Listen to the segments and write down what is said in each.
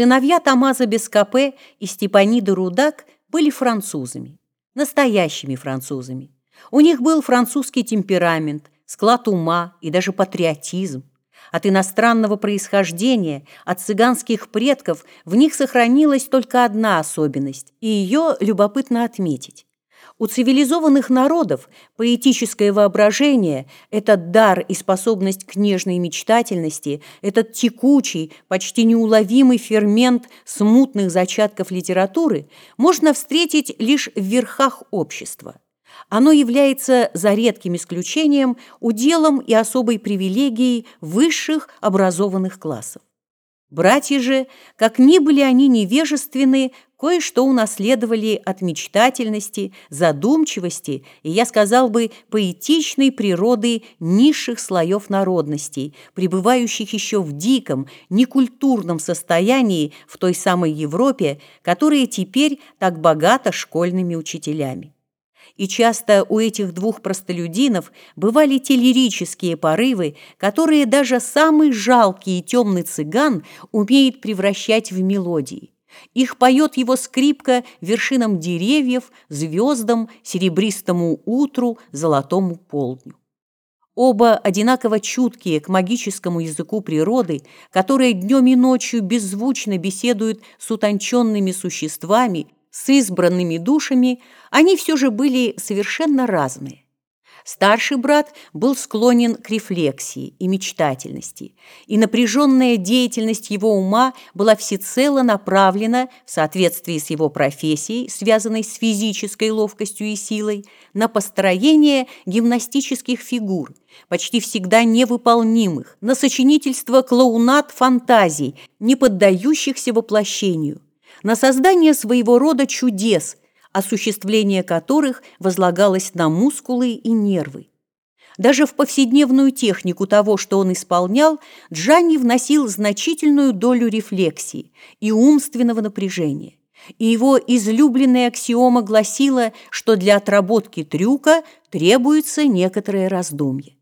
Сыновья Тамаза Бескапе и Степаниды Рудак были французами, настоящими французами. У них был французский темперамент, склад ума и даже патриотизм. От иностранного происхождения, от цыганских предков в них сохранилась только одна особенность, и ее любопытно отметить. У цивилизованных народов поэтическое воображение, этот дар и способность к нежной мечтательности, этот текучий, почти неуловимый фермент смутных зачатков литературы можно встретить лишь в верхах общества. Оно является, за редким исключением, уделом и особой привилегией высших образованных классов. Братья же, как ни были они невежественны, кое-что унаследовали от мечтательности, задумчивости и, я сказал бы, поэтичной природы низших слоев народностей, пребывающих еще в диком, некультурном состоянии в той самой Европе, которая теперь так богата школьными учителями и часто у этих двух простолюдинов бывали те лирические порывы, которые даже самый жалкий и темный цыган умеет превращать в мелодии. Их поет его скрипка вершинам деревьев, звездам, серебристому утру, золотому полдню. Оба одинаково чуткие к магическому языку природы, которые днем и ночью беззвучно беседуют с утонченными существами, с избранными душами, они все же были совершенно разные. Старший брат был склонен к рефлексии и мечтательности, и напряженная деятельность его ума была всецело направлена в соответствии с его профессией, связанной с физической ловкостью и силой, на построение гимнастических фигур, почти всегда невыполнимых, на сочинительство клоунат фантазий, не поддающихся воплощению – на создание своего рода чудес, осуществление которых возлагалось на мускулы и нервы. Даже в повседневную технику того, что он исполнял, Джанни вносил значительную долю рефлексии и умственного напряжения. И его излюбленная аксиома гласила, что для отработки трюка требуется некоторое раздумье.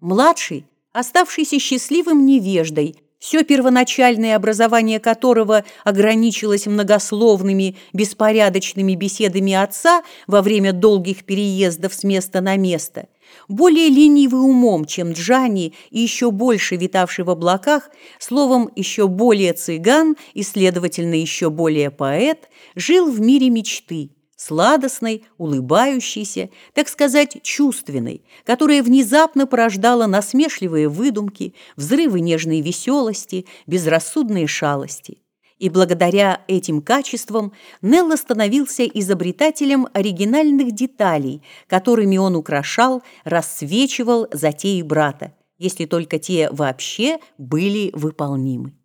Младший, оставшийся счастливым невеждой, все первоначальное образование которого ограничилось многословными, беспорядочными беседами отца во время долгих переездов с места на место, более ленивый умом, чем Джани, и еще больше витавший в облаках, словом, еще более цыган и, следовательно, еще более поэт, жил в мире мечты – сладостной, улыбающейся, так сказать, чувственной, которая внезапно порождала насмешливые выдумки, взрывы нежной веселости, безрассудные шалости. И благодаря этим качествам Нелло становился изобретателем оригинальных деталей, которыми он украшал, рассвечивал затеи брата, если только те вообще были выполнимы.